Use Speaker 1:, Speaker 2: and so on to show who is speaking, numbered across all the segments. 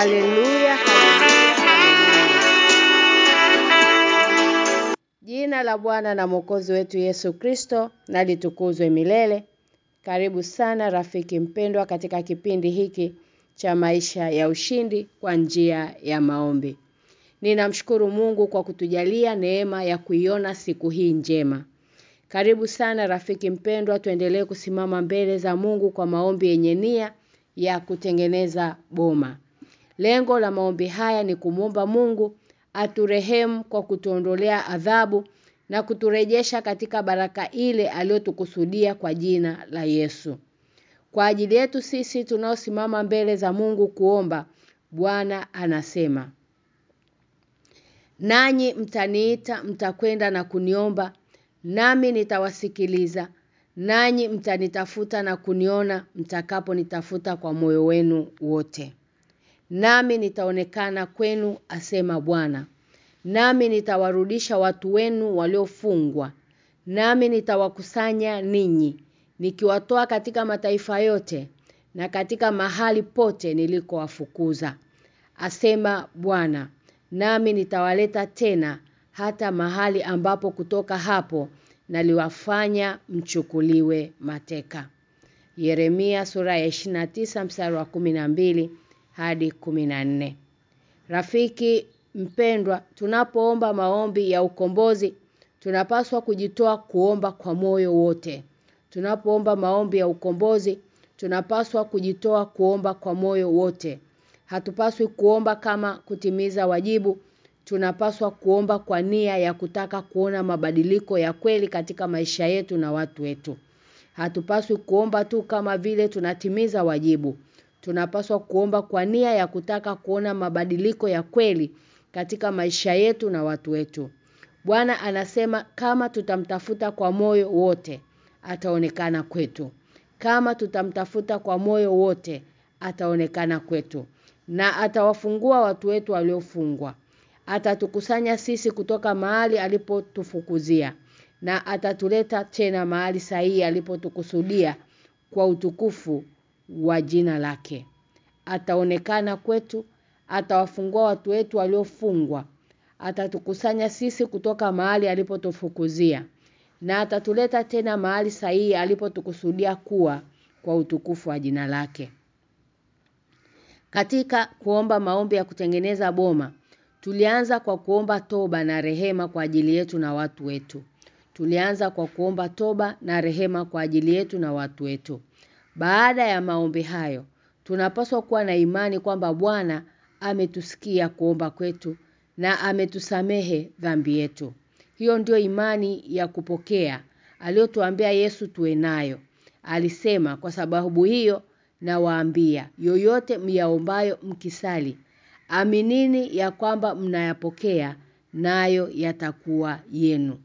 Speaker 1: haleluya. Jina la Bwana na Mwokozi wetu Yesu Kristo na litukuzwe milele. Karibu sana rafiki mpendwa katika kipindi hiki cha maisha ya ushindi kwa njia ya maombi. Ninamshukuru Mungu kwa kutujalia neema ya kuiona siku hii njema. Karibu sana rafiki mpendwa tuendelee kusimama mbele za Mungu kwa maombi yenye nia ya kutengeneza boma. Lengo la maombi haya ni kumwomba Mungu aturehemu kwa kutuondolea adhabu na kuturejesha katika baraka ile aliyotukusudia kwa jina la Yesu. Kwa ajili yetu sisi tunaosimama mbele za Mungu kuomba, Bwana anasema: Nanyi mtaniita mtakwenda na kuniomba nami nitawasikiliza nanyi mtanitafuta na kuniona mtakaponitafuta kwa moyo wenu wote nami nitaonekana kwenu asema Bwana. Nami nitawarudisha watu wenu waliofungwa. Nami nitawakusanya ninyi nikiwatoa katika mataifa yote na katika mahali pote nilikowafukuza asema Bwana. Nami nitawaleta tena hata mahali ambapo kutoka hapo naliwafanya mchukuliwe mateka. Yeremia sura ya 29 mstari wa 12 hadi 14. Rafiki mpendwa, tunapoomba maombi ya ukombozi, tunapaswa kujitoa kuomba kwa moyo wote. Tunapoomba maombi ya ukombozi, tunapaswa kujitoa kuomba kwa moyo wote. Hatupaswi kuomba kama kutimiza wajibu, tunapaswa kuomba kwa nia ya kutaka kuona mabadiliko ya kweli katika maisha yetu na watu wetu. Hatupaswi kuomba tu kama vile tunatimiza wajibu. Tunapaswa kuomba kwa nia ya kutaka kuona mabadiliko ya kweli katika maisha yetu na watu wetu. Bwana anasema kama tutamtafuta kwa moyo wote, ataonekana kwetu. Kama tutamtafuta kwa moyo wote, ataonekana kwetu. Na atawafungua watu wetu waliofungwa. Atatukusanya sisi kutoka mahali alipotufukuzia na atatuleta tena mahali sahihi alipotukusudia kwa utukufu wa jina lake. Ataonekana kwetu, atawafungua watu wetu waliofungwa. Atatukusanya sisi kutoka mahali alipotufukuzia na atatuleta tena mahali sahihi alipotukusudia kuwa kwa utukufu wa jina lake. Katika kuomba maombi ya kutengeneza boma, tulianza kwa kuomba toba na rehema kwa ajili yetu na watu wetu. Tulianza kwa kuomba toba na rehema kwa ajili yetu na watu wetu. Baada ya maombi hayo, tunapaswa kuwa na imani kwamba Bwana ametusikia kuomba kwetu na ametusamehe dhambi yetu. Hiyo ndio imani ya kupokea aliyotuambia Yesu tuwe nayo. Alisema kwa sababu hiyo na waambia yoyote myaombayo mkisali aminini ya kwamba mnayapokea nayo yatakuwa yenu.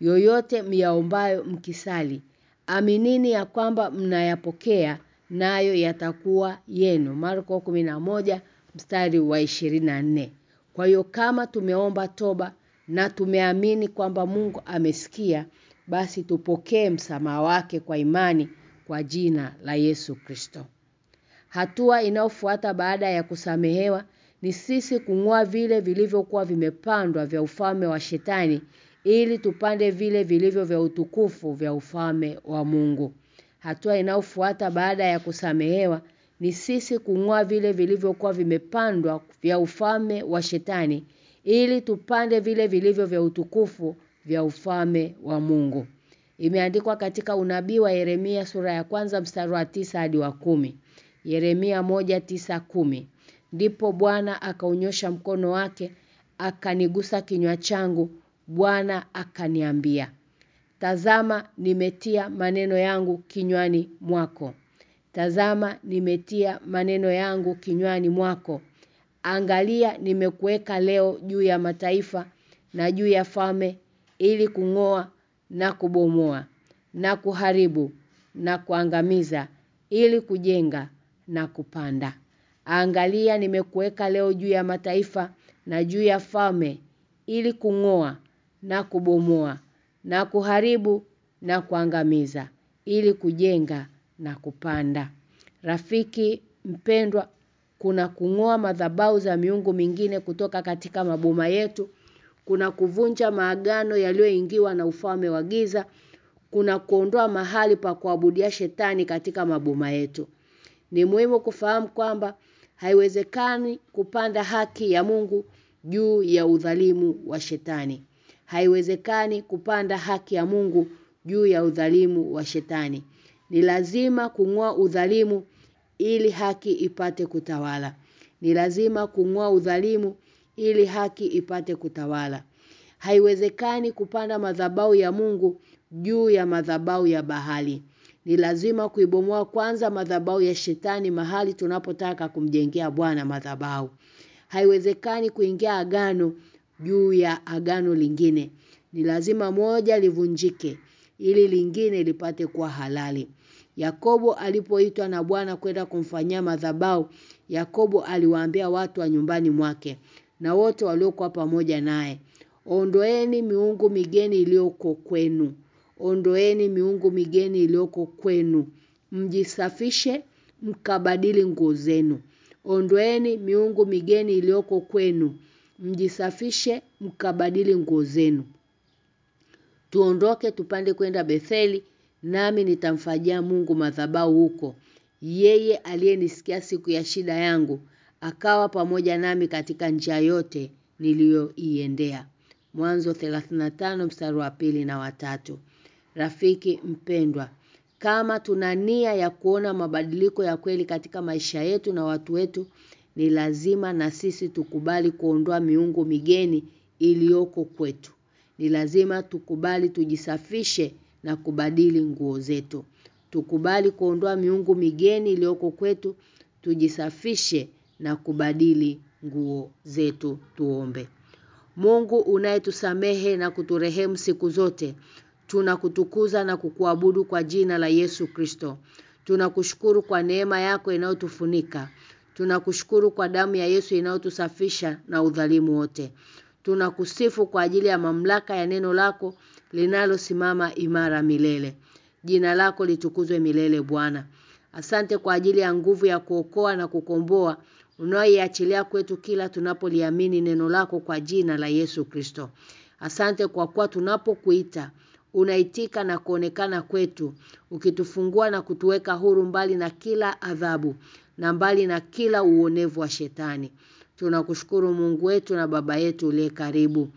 Speaker 1: Yoyote myaombayo mkisali aminini ya kwamba mnayapokea nayo yatakuwa yenu. Marko 11 mstari wa 24. Kwa hiyo kama tumeomba toba na tumeamini kwamba Mungu amesikia basi tupokee msamaha wake kwa imani kwa jina la Yesu Kristo. Hatua inayofuata baada ya kusamehewa ni sisi kung'oa vile vilivyokuwa vimepandwa vya ufalme wa shetani ili tupande vile vilivyo vya utukufu vya ufalme wa Mungu. Hatua inayofuata baada ya kusamehewa ni sisi kung'oa vile vilivyokuwa vimepandwa vya ufalme wa shetani ili tupande vile vilivyo vya utukufu vya ufalme wa Mungu. Imeandikwa katika unabii wa Yeremia sura ya kwanza mstari wa tisa hadi wa kumi. Yeremia moja tisa kumi. Ndipo Bwana akaunyosha mkono wake, akanigusa kinywa changu, Bwana akaniambia, "Tazama nimetia maneno yangu kinywani mwako. Tazama nimetia maneno yangu kinywani mwako. Angalia nimekuweka leo juu ya mataifa na juu ya falme ili kung'oa na kubomoa na kuharibu na kuangamiza ili kujenga na kupanda. Angalia nimekuweka leo juu ya mataifa na juu ya falme ili kung'oa na kubomoa na kuharibu na kuangamiza ili kujenga na kupanda. Rafiki mpendwa kuna kungoa madhabau za miungu mingine kutoka katika maboma yetu, kuna kuvunja maagano yaliyoingiwa na ufalme wa giza, kuna kuondoa mahali pa kuabudia shetani katika maboma yetu. Ni muhimu kufahamu kwamba haiwezekani kupanda haki ya Mungu juu ya udhalimu wa shetani. Haiwezekani kupanda haki ya Mungu juu ya udhalimu wa shetani. Ni lazima kung'oa udhalimu ili haki ipate kutawala. Ni lazima kung'oa udhalimu ili haki ipate kutawala. Haiwezekani kupanda madhabau ya Mungu juu ya madhabau ya bahali. Ni lazima kuibomoa kwanza madhabau ya shetani mahali tunapotaka kumjengea Bwana madhabau. Haiwezekani kuingia agano juu ya agano lingine. Ni lazima moja livunjike ili lingine lipate kuwa halali. Yakobo alipoitwa na Bwana kwenda kumfanyia madhabahu, Yakobo aliwaambia watu wa nyumbani mwake na wote waliokuwa pamoja naye, ondoeni miungu migeni iliyoko kwenu. Ondoeni miungu migeni iliyoko kwenu. Mjisafishe mkabadili nguo zenu. Ondoeni miungu migeni iliyoko kwenu. Mjisafishe mkabadili nguo zenu. Tuondoke tupande kwenda Betheli nami nitamfajia Mungu madhabahu huko. Yeye aliyenisikia siku ya shida yangu akawa pamoja nami katika njia yote niliyoiendea. Mwanzo 35 mstari wa pili na watatu. Rafiki mpendwa, kama tuna nia ya kuona mabadiliko ya kweli katika maisha yetu na watu wetu, ni lazima na sisi tukubali kuondoa miungu migeni iliyoko kwetu. Ni lazima tukubali tujisafishe na kubadili nguo zetu. Tukubali kuondoa miungu migeni iliyoko kwetu, tujisafishe na kubadili nguo zetu tuombe. Mungu unayetusamehe na kuturehemu siku zote, tunakutukuza na kukuabudu kwa jina la Yesu Kristo. Tunakushukuru kwa neema yako inayotufunika. Tunakushukuru kwa damu ya Yesu inayotusafisha na udhalimu wote. Tunakusifu kwa ajili ya mamlaka ya neno lako linalosimama imara milele. Jina lako litukuzwe milele Bwana. Asante kwa ajili ya nguvu ya kuokoa na kukomboa unaoiachilia kwetu kila tunapoliamini neno lako kwa jina la Yesu Kristo. Asante kwa kuwa tunapokuita unaitika na kuonekana kwetu ukitufungua na kutuweka huru mbali na kila adhabu na mbali na kila uonevu wa shetani. Tunakushukuru Mungu wetu na baba yetu uliye karibu.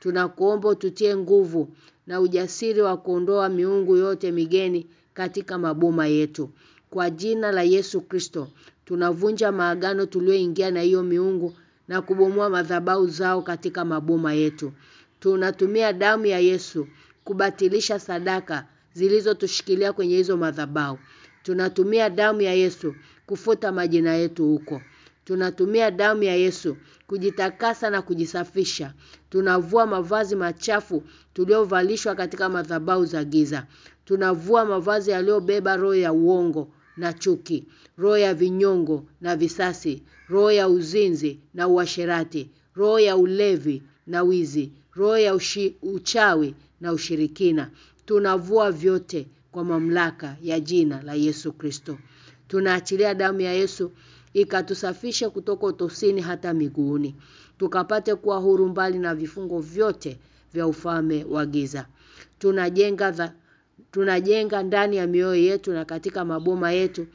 Speaker 1: Tunakuomba ututie nguvu na ujasiri wa kuondoa miungu yote migeni katika maboma yetu. Kwa jina la Yesu Kristo, tunavunja maagano tulioingia na hiyo miungu na kubomoa madhabau zao katika maboma yetu. Tunatumia damu ya Yesu kubatilisha sadaka zilizotushikilia kwenye hizo madhabahu. Tunatumia damu ya Yesu kufuta majina yetu huko. Tunatumia damu ya Yesu kujitakasa na kujisafisha. Tunavua mavazi machafu tuliovalishwa katika madhabahu za giza. Tunavua mavazi yaliyobeba roho ya uongo na chuki, roho ya vinyongo na visasi, roho ya uzinzi na uasherati, roho ya ulevi na wizi, roho ya ushi, uchawi na ushirikina. Tunavua vyote kwa mamlaka ya jina la Yesu Kristo. Tunaachilia damu ya Yesu ikatusafishe kutoka utosini hata miguuni. Tukapate kuwa huru mbali na vifungo vyote vya ufalme wa giza. Tunajenga dha, tunajenga ndani ya mioyo yetu na katika maboma yetu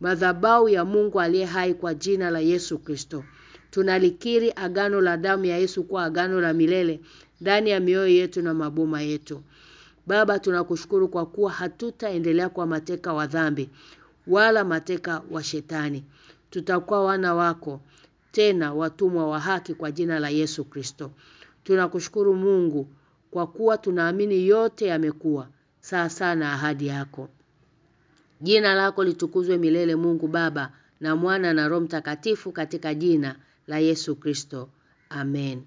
Speaker 1: madhabau ya Mungu aliye hai kwa jina la Yesu Kristo. Tunalikiri agano la damu ya Yesu kwa agano la milele ndani ya mioyo yetu na maboma yetu. Baba tunakushukuru kwa kuwa hatutaendelea kwa mateka wa dhambi wala mateka wa shetani. Tutakuwa wana wako tena watumwa wa haki kwa jina la Yesu Kristo. Tunakushukuru Mungu kwa kuwa tunaamini yote yamekuwa sawa sana ahadi yako. Jina lako litukuzwe milele Mungu Baba na Mwana na Roho Mtakatifu katika jina la Yesu Kristo. Amen.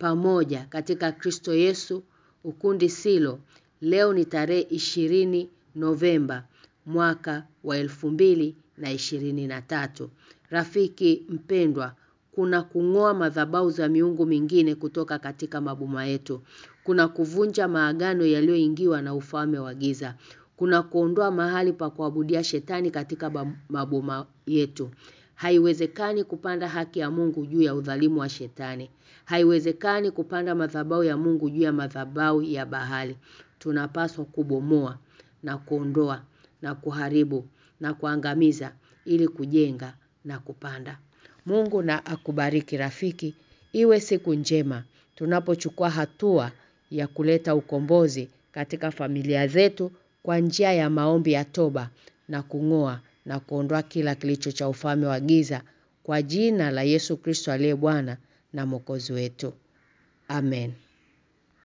Speaker 1: Pamoja katika Kristo Yesu ukundi silo leo ni tarehe ishirini Novemba mwaka wa elfu mbili na ishirini na tatu. Rafiki mpendwa kuna kungoa madhabau za miungu mingine kutoka katika maboma yetu. Kuna kuvunja maagano yaliyoingiwa na ufalme wa giza. Kuna kuondoa mahali pa kuabudia shetani katika maboma yetu. Haiwezekani kupanda haki ya Mungu juu ya udhalimu wa shetani. Haiwezekani kupanda madhabahu ya Mungu juu ya madhabahu ya bahali. Tunapaswa kubomoa na kuondoa na kuharibu na kuangamiza ili kujenga na kupanda. Mungu na akubariki rafiki. Iwe siku njema. Tunapochukua hatua ya kuleta ukombozi katika familia zetu kwa njia ya maombi ya toba na kungoa na kuondoa kila kilicho cha ufalme wa giza kwa jina la Yesu Kristo aliye Bwana na Mwokozi wetu. Amen.